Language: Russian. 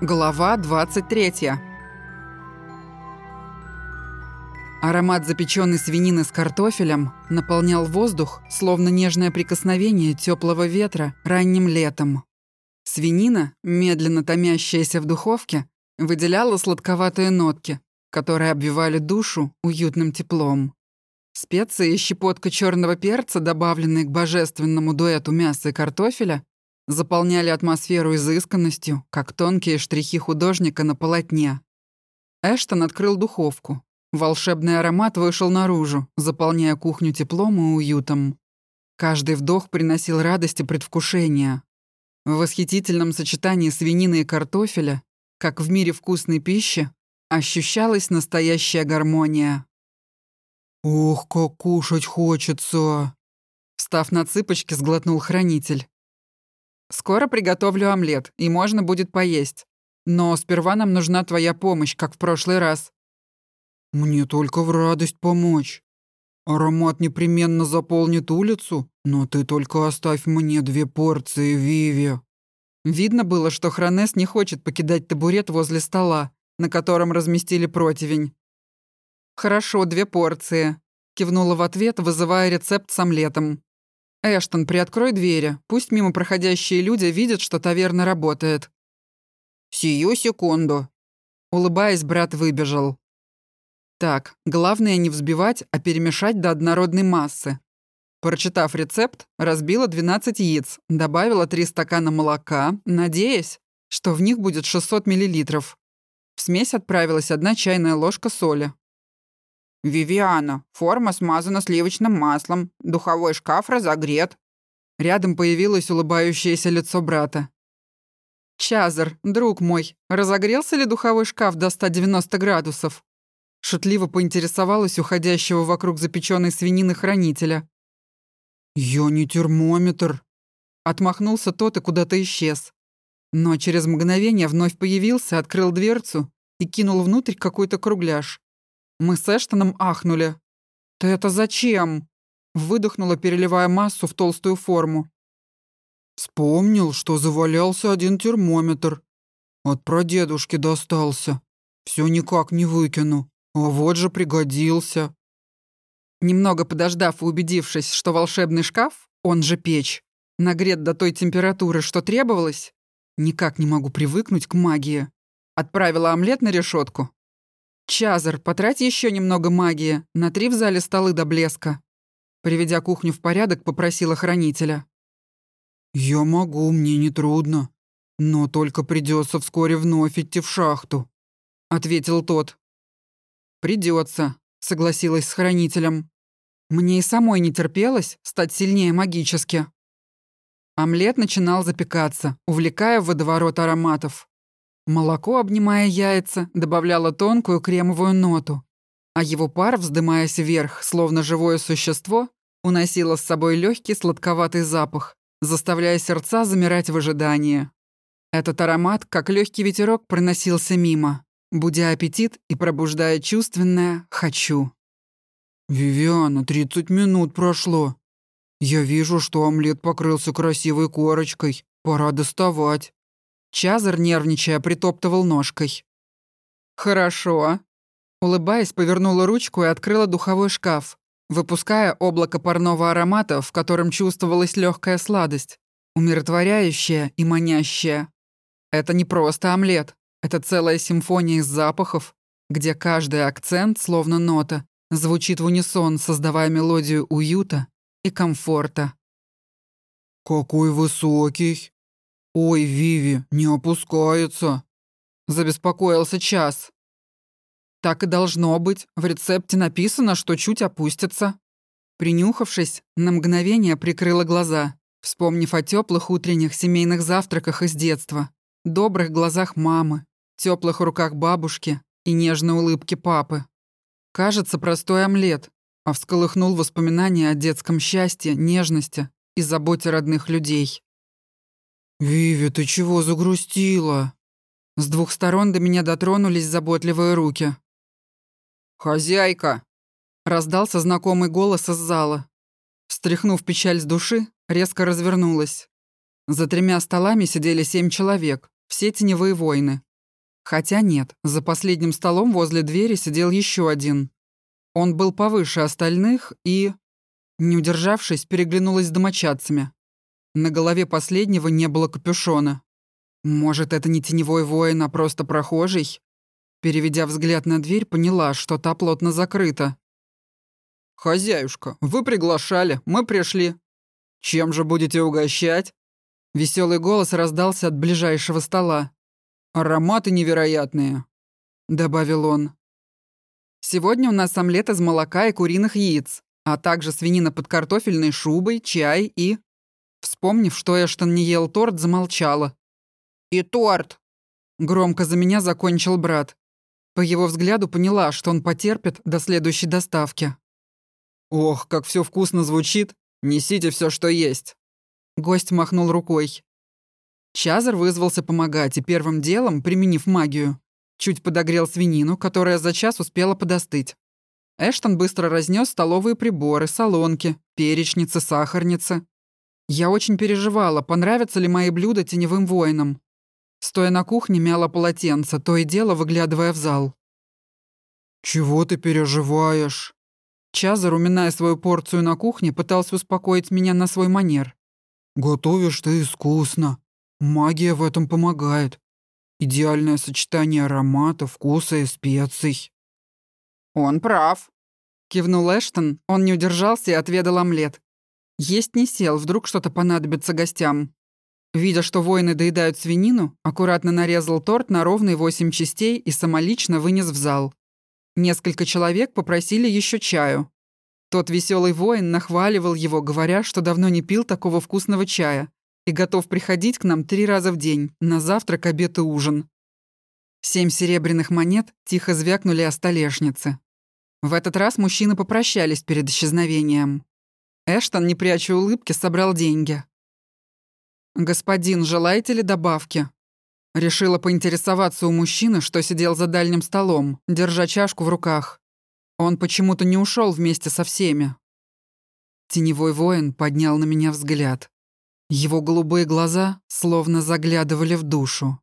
Глава 23. Аромат запеченной свинины с картофелем наполнял воздух, словно нежное прикосновение теплого ветра ранним летом. Свинина, медленно томящаяся в духовке, выделяла сладковатые нотки, которые обвивали душу уютным теплом. Специи и щепотка черного перца, добавленные к божественному дуэту мяса и картофеля, заполняли атмосферу изысканностью, как тонкие штрихи художника на полотне. Эштон открыл духовку. Волшебный аромат вышел наружу, заполняя кухню теплом и уютом. Каждый вдох приносил радость и предвкушение. В восхитительном сочетании свинины и картофеля, как в мире вкусной пищи, ощущалась настоящая гармония. «Ох, как кушать хочется!» Встав на цыпочки, сглотнул хранитель. Скоро приготовлю омлет, и можно будет поесть. Но сперва нам нужна твоя помощь, как в прошлый раз». «Мне только в радость помочь. Аромат непременно заполнит улицу, но ты только оставь мне две порции, Виви». Видно было, что Хронес не хочет покидать табурет возле стола, на котором разместили противень. «Хорошо, две порции», — кивнула в ответ, вызывая рецепт с омлетом. «Эштон, приоткрой двери. Пусть мимо проходящие люди видят, что таверна работает». «Сию секунду». Улыбаясь, брат выбежал. Так, главное не взбивать, а перемешать до однородной массы. Прочитав рецепт, разбила 12 яиц, добавила 3 стакана молока, надеясь, что в них будет 600 мл. В смесь отправилась одна чайная ложка соли. «Вивиана, форма смазана сливочным маслом, духовой шкаф разогрет». Рядом появилось улыбающееся лицо брата. «Чазар, друг мой, разогрелся ли духовой шкаф до 190 градусов?» Шутливо поинтересовалась уходящего вокруг запеченной свинины хранителя. «Я не термометр», — отмахнулся тот и куда-то исчез. Но через мгновение вновь появился, открыл дверцу и кинул внутрь какой-то кругляш. Мы с Эштоном ахнули. «Ты это зачем?» Выдохнула, переливая массу в толстую форму. Вспомнил, что завалялся один термометр. От прадедушки достался. Все никак не выкину. А вот же пригодился. Немного подождав и убедившись, что волшебный шкаф, он же печь, нагрет до той температуры, что требовалось, никак не могу привыкнуть к магии. Отправила омлет на решетку, «Чазар, потрать еще немного магии, натри в зале столы до блеска». Приведя кухню в порядок, попросила хранителя. «Я могу, мне не трудно, но только придется вскоре вновь идти в шахту», — ответил тот. Придется, согласилась с хранителем. Мне и самой не терпелось стать сильнее магически. Омлет начинал запекаться, увлекая в водоворот ароматов. Молоко, обнимая яйца, добавляло тонкую кремовую ноту, а его пар, вздымаясь вверх, словно живое существо, уносило с собой легкий сладковатый запах, заставляя сердца замирать в ожидании. Этот аромат, как легкий ветерок, проносился мимо, будя аппетит и пробуждая чувственное «хочу». «Вивиана, 30 минут прошло. Я вижу, что омлет покрылся красивой корочкой. Пора доставать». Чазар, нервничая, притоптывал ножкой. «Хорошо». Улыбаясь, повернула ручку и открыла духовой шкаф, выпуская облако парного аромата, в котором чувствовалась легкая сладость, умиротворяющая и манящая. Это не просто омлет, это целая симфония из запахов, где каждый акцент, словно нота, звучит в унисон, создавая мелодию уюта и комфорта. «Какой высокий!» «Ой, Виви, не опускается!» Забеспокоился час. Так и должно быть. В рецепте написано, что чуть опустится. Принюхавшись, на мгновение прикрыла глаза, вспомнив о теплых утренних семейных завтраках из детства, добрых глазах мамы, теплых руках бабушки и нежной улыбке папы. Кажется, простой омлет, а всколыхнул воспоминания о детском счастье, нежности и заботе родных людей. «Виви, ты чего загрустила?» С двух сторон до меня дотронулись заботливые руки. «Хозяйка!» Раздался знакомый голос из зала. Стряхнув печаль с души, резко развернулась. За тремя столами сидели семь человек, все теневые воины, Хотя нет, за последним столом возле двери сидел еще один. Он был повыше остальных и, не удержавшись, переглянулась с домочадцами. На голове последнего не было капюшона. Может, это не теневой воин, а просто прохожий? Переведя взгляд на дверь, поняла, что та плотно закрыта. «Хозяюшка, вы приглашали, мы пришли. Чем же будете угощать?» Веселый голос раздался от ближайшего стола. «Ароматы невероятные», — добавил он. «Сегодня у нас омлет из молока и куриных яиц, а также свинина под картофельной шубой, чай и...» Вспомнив, что Эштон не ел торт, замолчала. «И торт!» Громко за меня закончил брат. По его взгляду поняла, что он потерпит до следующей доставки. «Ох, как все вкусно звучит! Несите все, что есть!» Гость махнул рукой. Чазар вызвался помогать и первым делом, применив магию, чуть подогрел свинину, которая за час успела подостыть. Эштон быстро разнес столовые приборы, солонки, перечницы, сахарницы. Я очень переживала, понравятся ли мои блюда теневым воинам. Стоя на кухне, мяла полотенце, то и дело выглядывая в зал. «Чего ты переживаешь?» Чазар, уминая свою порцию на кухне, пытался успокоить меня на свой манер. «Готовишь ты искусно. Магия в этом помогает. Идеальное сочетание аромата, вкуса и специй». «Он прав», — кивнул Эштон. Он не удержался и отведал омлет. Есть не сел, вдруг что-то понадобится гостям. Видя, что воины доедают свинину, аккуратно нарезал торт на ровные восемь частей и самолично вынес в зал. Несколько человек попросили еще чаю. Тот веселый воин нахваливал его, говоря, что давно не пил такого вкусного чая и готов приходить к нам три раза в день, на завтрак, обед и ужин. Семь серебряных монет тихо звякнули о столешнице. В этот раз мужчины попрощались перед исчезновением. Эштон, не пряча улыбки, собрал деньги. «Господин, желаете ли добавки?» Решила поинтересоваться у мужчины, что сидел за дальним столом, держа чашку в руках. Он почему-то не ушел вместе со всеми. Теневой воин поднял на меня взгляд. Его голубые глаза словно заглядывали в душу.